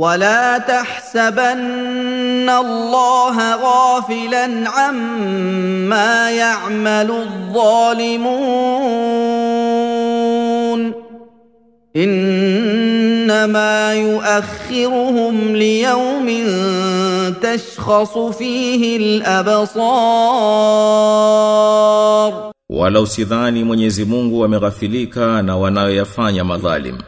ولا تحسبن الله غافلا عما يعمل الظالمون انما يؤخرهم ليوم تشخص فيه الابصار Wala usidhani Mwenyezi Mungu ameghafilika na wanayoyafanya madhalim.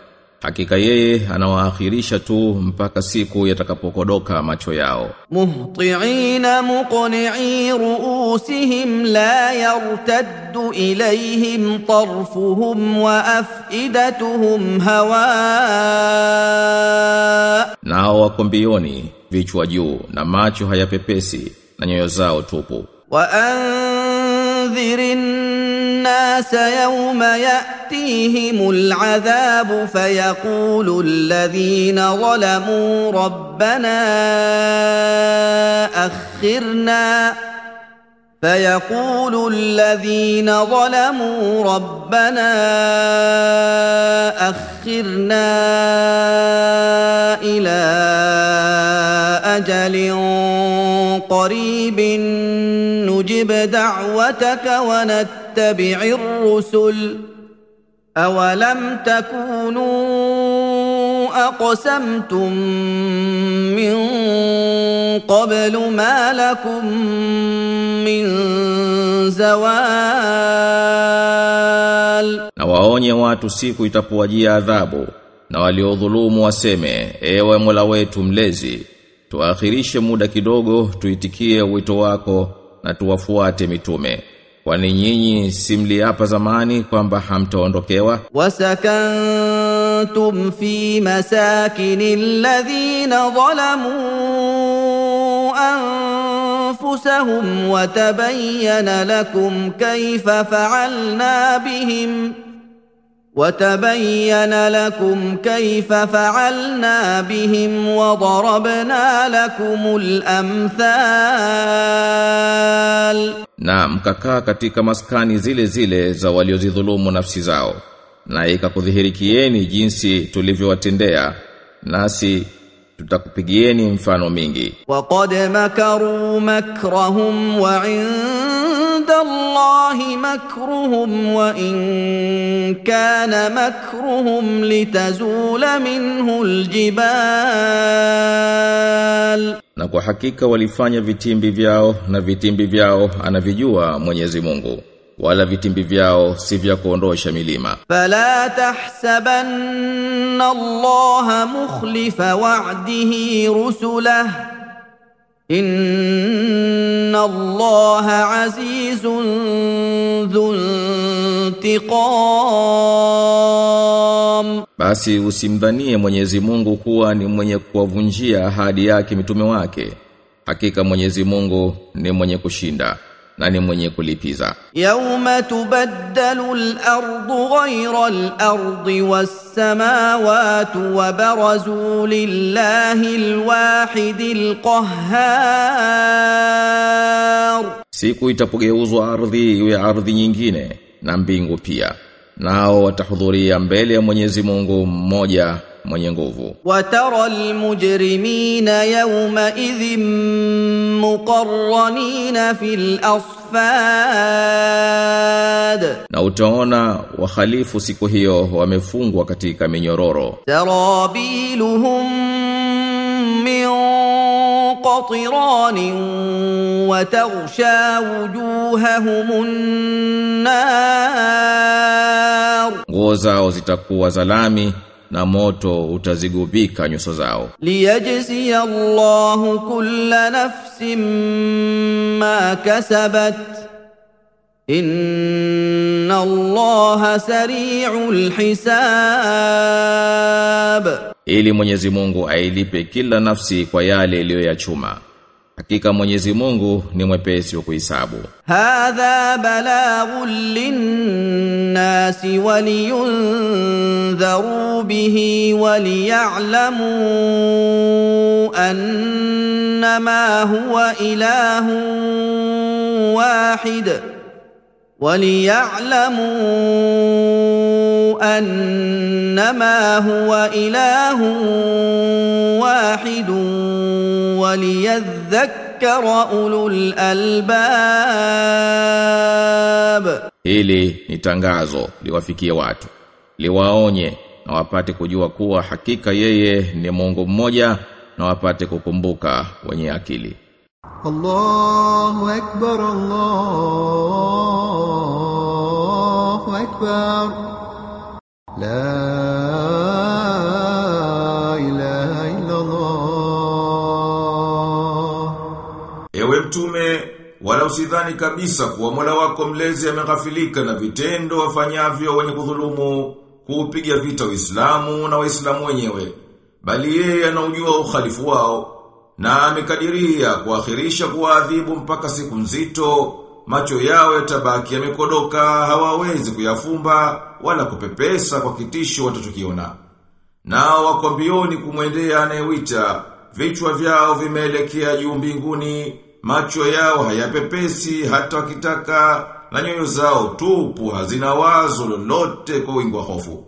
Hakika yeye anawaakhirisha tu mpaka siku yatakapokodoka macho yao. Muhti'ina muqni'i ru'usihim la yartaddu ilayhim tarfuhum wa af'idatuhum hawa. Nao wako mbioni vichwa juu na macho hayapepesi na nyoyo zao tupu. Wa andhirin nasa yawma ya'ti يأتيهم العذاب فيقول الذين ظلموا ربنا أخرنا. فيقول الذين ظلموا ربنا أخرنا إلى أجل قريب نجب دعوتك ونتبع الرسل. اولم تكونوا اقسمتم من قبل ما لكم من زوال Na waonye watu siku itapowajia adhabu na waliodhulumu waseme ewe Mola wetu mlezi tuakhirishe muda kidogo tuitikie wito wako na tuwafuate mitume Wani nyinyi simli hapa zamani kwamba hamtaondokewa wasakantum fi masakini alladhina zalamu anfusahum watabayyana lakum kayfa fa'alna bihim وتبين لكم كيف فعلنا بهم وضربنا لكم الأمثال na mkakaa katika maskani zile zile za waliozidhulumu nafsi zao. Na ikakudhihirikieni jinsi tulivyowatendea nasi tutakupigieni mfano mingi. Waqad makaru makrahum wa inda allahi makruhum wa in kana makruhum litazula minhu aljibal na kwa hakika walifanya vitimbi vyao na vitimbi vyao anavijua Mwenyezi Mungu. Wala vitimbi vyao si vya kuondosha milima. Fala tahsabanna Allah mukhlifa wa'dihi rusula inna Allah azizun dhuntiqam basi usimdhanie Mwenyezi Mungu kuwa ni mwenye kuwavunjia ahadi yake mitume wake. Hakika Mwenyezi Mungu ni mwenye kushinda na ni mwenye kulipiza. Yauma tubaddalu al-ardu ghayra al-ardi was-samawati wa barazu lillahi al-wahidil qahhar. Siku itapogeuzwa ardhi iwe ardhi nyingine na mbingu pia nao watahudhuria mbele ya Mwenyezi Mungu mmoja mwenye nguvu. Watara almujrimina yawma idhin muqarranina fil asfad, na utaona wahalifu siku hiyo wamefungwa katika minyororo. Tarabiluhum قطران وتغشى وجوههم النار nguo zao zitakuwa za na moto utazigubika nyuso zao liyajzi Allahu kulla nafsin ma kasabat inna Allaha sari'ul hisab hisab ili Mwenyezi Mungu ailipe kila nafsi kwa yale iliyoyachuma Hakika Mwenyezi Mungu ni mwepesi wa kuhesabu. Hadha balaghun linnasi waliyundharu bihi waliya'lamu annama huwa ilahun wahid. وليعلموا انما هو اله واحد وليذكر اولو الالباب Hili ni tangazo liwafikie watu. Liwaonye na wapate kujua kuwa hakika yeye ni Mungu mmoja na wapate kukumbuka wenye akili. الله أكبر الله أكبر لا إله إلا الله Ewe mtume, wala usidhani kabisa kuwa Mola wako mlezi ameghafilika na vitendo wafanyavyo wenye kudhulumu, kuupiga vita Uislamu na Waislamu wenyewe, bali yeye anaujua ukhalifu wao na amekadiria kuakhirisha kuadhibu mpaka siku nzito, macho yao yatabaki yamekodoka, hawawezi kuyafumba wala kupepesa kwa kitisho watachokiona. Nao wako mbioni kumwendea anayewita, vichwa vyao vimeelekea juu mbinguni, macho yao hayapepesi hata wakitaka, na nyoyo zao tupu hazina wazo lolote kwa wingi wa hofu.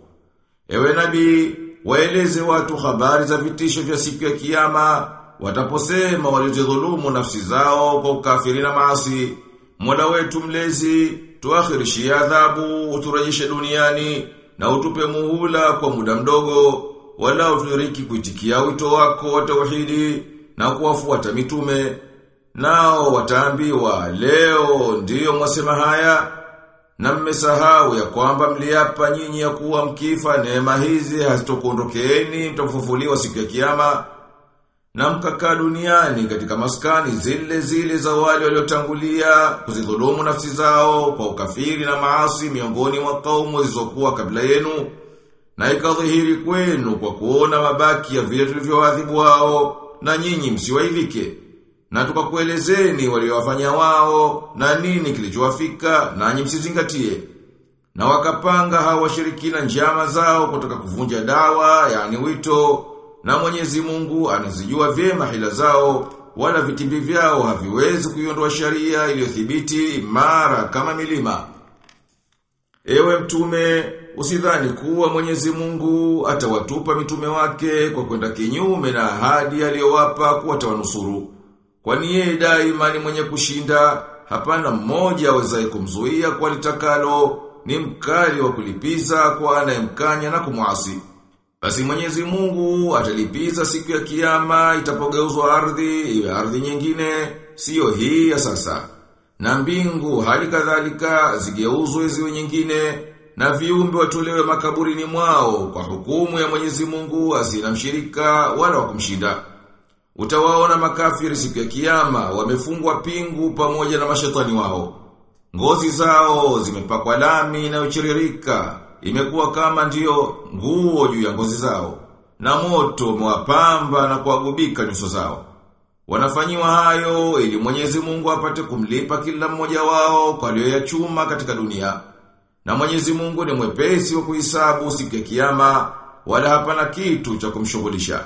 Ewe nabii, waeleze watu habari za vitisho vya siku ya kiyama, wataposema waliozidhulumu nafsi zao kwa ukafiri na maasi. Mola wetu mlezi, tuakhirishie adhabu, uturejeshe duniani na utupe muhula kwa muda mdogo, wala utuiriki kuitikia wito wako wa tauhidi na kuwafuata mitume. Nao wataambiwa leo ndiyo mwasema haya na mmesahau ya kwamba mliapa nyinyi ya kuwa mkifa neema hizi hazitokuondokeeni mtafufuliwa siku ya kiyama na mkakaa duniani katika maskani zile zile za wale waliotangulia kuzidhulumu nafsi zao kwa ukafiri na maasi miongoni mwa kaumu zilizokuwa kabla yenu na ikadhihiri kwenu kwa kuona mabaki ya vile tulivyowadhibu wao na nyinyi msiwaidhike na tukakuelezeni waliowafanya wao na nini kilichowafika nanyi msizingatie. Na wakapanga hawa washirikina njama zao kutoka kuvunja dawa yani wito na Mwenyezi Mungu anazijua vyema hila zao wala vitimbi vyao haviwezi kuiondoa sharia iliyothibiti mara kama milima. Ewe mtume, usidhani kuwa Mwenyezi Mungu atawatupa mitume wake kwa kwenda kinyume na ahadi aliyowapa kuwa atawanusuru. Kwani yeye daima ni mwenye kushinda, hapana mmoja awezaye kumzuia kwa litakalo, ni mkali wa kulipiza kwa anayemkanya na kumwasi. Basi Mwenyezi Mungu atalipiza siku ya kiyama itapogeuzwa ardhi iwe ardhi nyingine siyo hii ya sasa. Na mbingu hali kadhalika zigeuzwe ziwe nyingine na viumbe watolewe makaburini mwao kwa hukumu ya Mwenyezi Mungu asina mshirika wala wakumshinda. Utawaona makafiri siku ya kiyama wamefungwa pingu pamoja na mashetani wao. Ngozi zao zimepakwa lami inayochiririka imekuwa kama ndiyo nguo juu ya ngozi zao, na moto mwapamba na kuagubika nyuso zao. Wanafanyiwa hayo ili Mwenyezi Mungu apate kumlipa kila mmoja wao kwa chuma katika dunia. Na Mwenyezi Mungu ni mwepesi wa kuhesabu siku ya kiyama, wala hapana kitu cha kumshughulisha.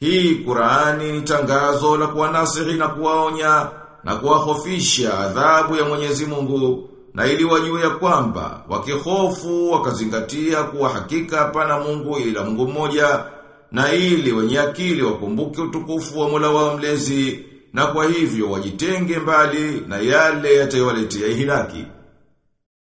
Hii Qur'ani ni tangazo la kuwanasihi na kuwaonya na kuwahofisha adhabu ya Mwenyezi Mungu na ili wajue ya kwamba wakihofu wakazingatia kuwa hakika hapana Mungu ila Mungu mmoja na ili wenye akili wakumbuke utukufu wa Mola wao mlezi na kwa hivyo wajitenge mbali na yale yatayowaletea hilaki.